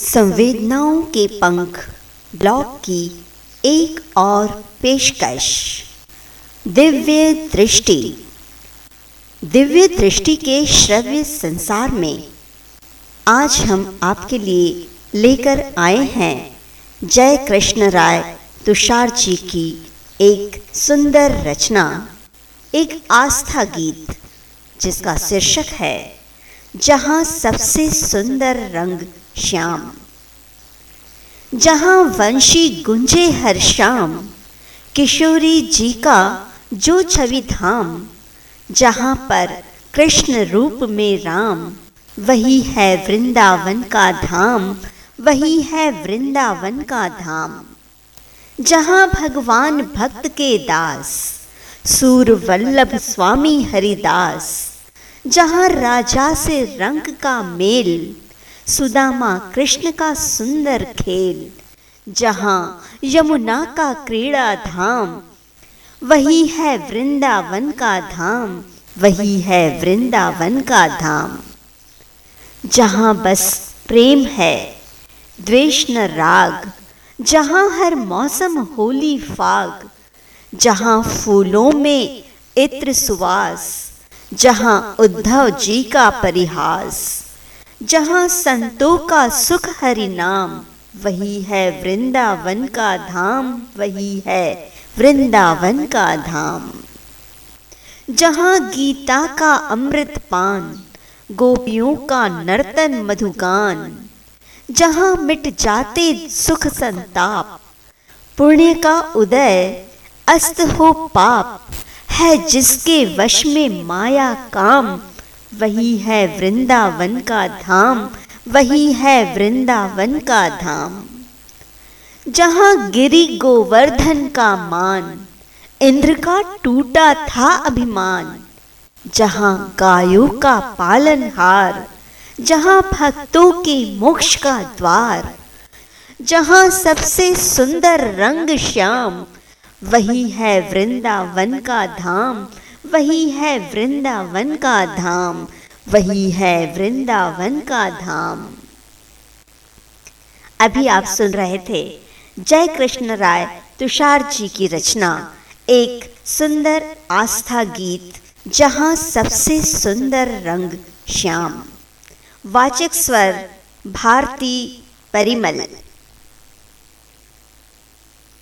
संवेदनाओं के पंख ब्लॉग की एक और पेशकश। दिव्य दृष्टि। दिव्य दृष्टि के श्रव्य संसार में आज हम आपके लिए लेकर आए हैं जय कृष्ण राय तुषार जी की एक सुंदर रचना, एक आस्था गीत, जिसका शीर्षक है जहाँ सबसे सुंदर रंग श्याम, जहाँ वंशी गुंजे हर शाम, किशोरी जी का जो छवि धाम, जहाँ पर कृष्ण रूप में राम, वही है वृंदावन का धाम, वही है वृंदावन का धाम, जहाँ भगवान भक्त के दास, सूर वल्लभ स्वामी हरिदास जहाँ राजा से रंग का मेल, सुदामा कृष्ण का सुंदर खेल, जहाँ यमुना का क्रीड़ा धाम, वही है वृंदावन का धाम, वही है वृंदावन का धाम। जहाँ बस प्रेम है, द्वेष न राग, जहाँ हर मौसम होली फाग, जहाँ फूलों में इत्र सुवास जहाँ उद्धव जी का परिहास, जहाँ संतों का सुख हरि नाम, वही है वृंदावन का धाम, वही है वृंदावन का धाम। जहाँ गीता का अमृत पान, गोपियों का नर्तन मधुगान, जहाँ मिट जाते सुख संताप, पुण्य का उदय अस्त हो पाप है जिसके वश में माया काम, वही है वृंदावन का धाम, वही है वृंदावन का धाम। जहाँ गिरी गोवर्धन का मान, इंद्र का टूटा था अभिमान। जहाँ गायों का पालनहार जहाँ भक्तों के मोक्ष का द्वार। जहाँ सबसे सुंदर रंग श्याम वही है वृंदावन का धाम, वही है वृंदावन का धाम, वही है वृंदावन का धाम। अभी आप सुन रहे थे जय कृष्ण राय तुषार जी की रचना, एक सुंदर आस्था गीत, जहाँ सबसे सुंदर रंग श्याम। वाचक स्वर, भारती परिमल।